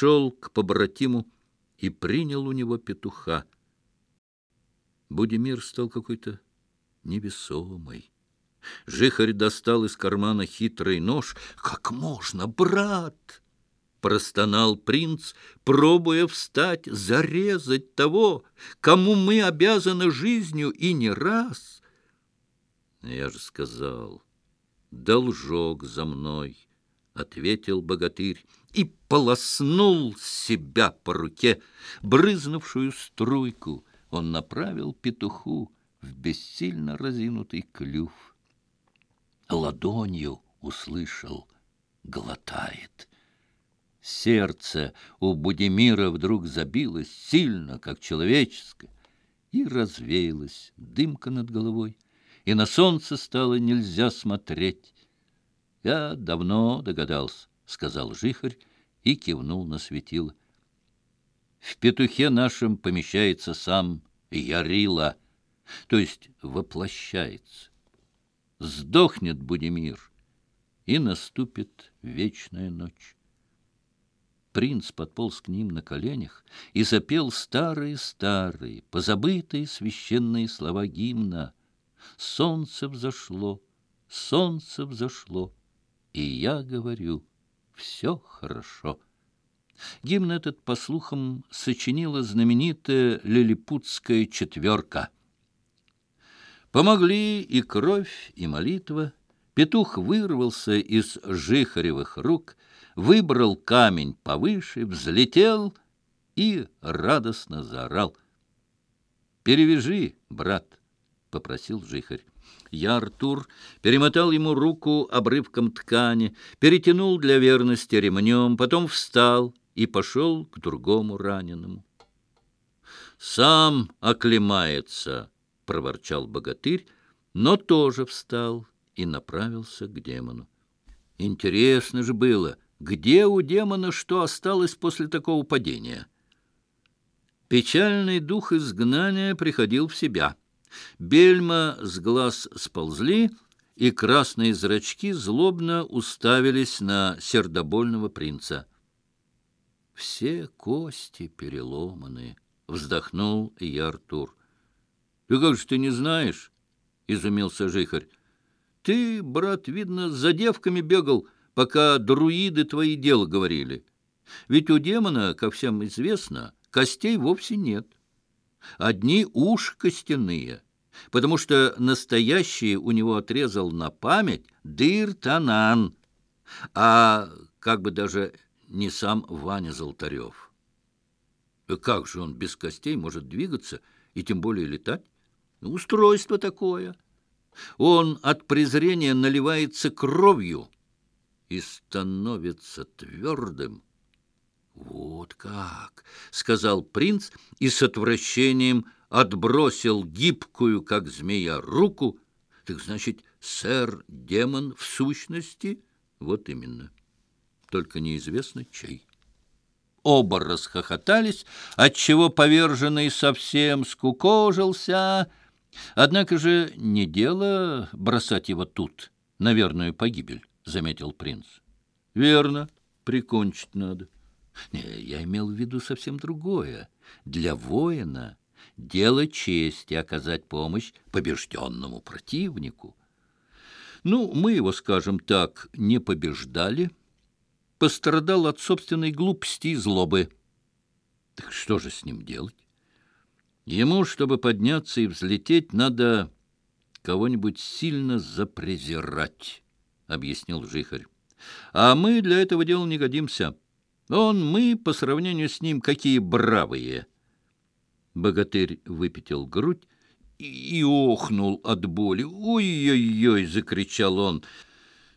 подшел к побратиму и принял у него петуха. Будимир стал какой-то невесомый. Жихарь достал из кармана хитрый нож. «Как можно, брат?» — простонал принц, пробуя встать, зарезать того, кому мы обязаны жизнью и не раз. Я же сказал, должок за мной ответил богатырь и полоснул себя по руке. Брызнувшую струйку он направил петуху в бессильно разинутый клюв. Ладонью услышал «глотает». Сердце у Будимира вдруг забилось сильно, как человеческое, и развеялась дымка над головой, и на солнце стало нельзя смотреть. Я давно догадался, — сказал Жихарь и кивнул на светило. В петухе нашем помещается сам Ярила, то есть воплощается. Сдохнет Будемир и наступит вечная ночь. Принц подполз к ним на коленях и запел старые-старые, позабытые священные слова гимна. «Солнце взошло, солнце взошло» и я говорю «все хорошо». Гимн этот, по слухам, сочинила знаменитая лилипутская четверка. Помогли и кровь, и молитва. Петух вырвался из жихаревых рук, выбрал камень повыше, взлетел и радостно заорал. «Перевяжи, брат», — попросил жихарь. Я, Артур, перемотал ему руку обрывком ткани, перетянул для верности ремнем, потом встал и пошел к другому раненому. «Сам оклемается!» — проворчал богатырь, но тоже встал и направился к демону. Интересно же было, где у демона что осталось после такого падения? Печальный дух изгнания приходил в себя — Бельма с глаз сползли, и красные зрачки злобно уставились на сердобольного принца. «Все кости переломаны», — вздохнул я Артур. «Ты как же ты не знаешь?» — изумился жихарь. «Ты, брат, видно, за девками бегал, пока друиды твои дела говорили. Ведь у демона, как всем известно, костей вовсе нет» одни уж костяные, потому что настоящие у него отрезал на память Дыртанан, а как бы даже не сам Ваня Золотарев. Как же он без костей может двигаться и тем более летать? Устройство такое. Он от презрения наливается кровью и становится твердым. Вот вот как!» — сказал принц и с отвращением отбросил гибкую, как змея, руку. «Так значит, сэр-демон в сущности?» «Вот именно. Только неизвестно, чей». Оба расхохотались, отчего поверженный совсем скукожился. Однако же не дело бросать его тут, наверное, погибель, — заметил принц. — Верно, прикончить надо. — не, Я имел в виду совсем другое. Для воина дело чести оказать помощь побежденному противнику. Ну, мы его, скажем так, не побеждали. Пострадал от собственной глупости и злобы. Так что же с ним делать? Ему, чтобы подняться и взлететь, надо кого-нибудь сильно запрезирать, — объяснил Жихарь. А мы для этого дела не годимся. Он мы по сравнению с ним какие бравые!» Богатырь выпятил грудь и, охнул от боли. «Ой-ой-ой!» — закричал он.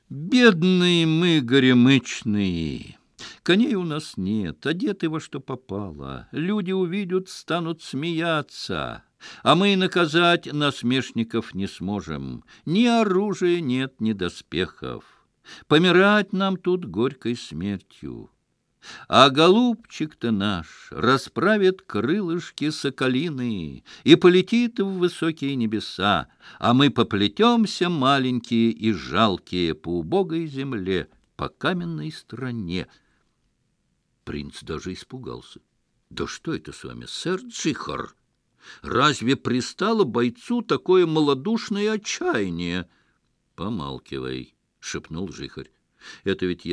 «Бедные мы горемычные! Коней у нас нет, одеты во что попало. Люди увидят, станут смеяться, а мы наказать насмешников не сможем. Ни оружия нет, ни доспехов. Помирать нам тут горькой смертью». А голубчик-то наш расправит крылышки соколины и полетит в высокие небеса, а мы поплетемся маленькие и жалкие по убогой земле, по каменной стране. Принц даже испугался. «Да что это с вами, сэр Джихар? Разве пристало бойцу такое малодушное отчаяние?» «Помалкивай», — шепнул Жихарь. «Это ведь я